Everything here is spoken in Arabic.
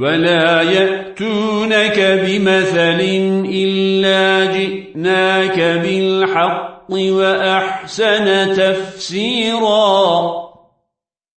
ولا يأتونك بمثل إلا جئناك بالحق وأحسن تفسيرا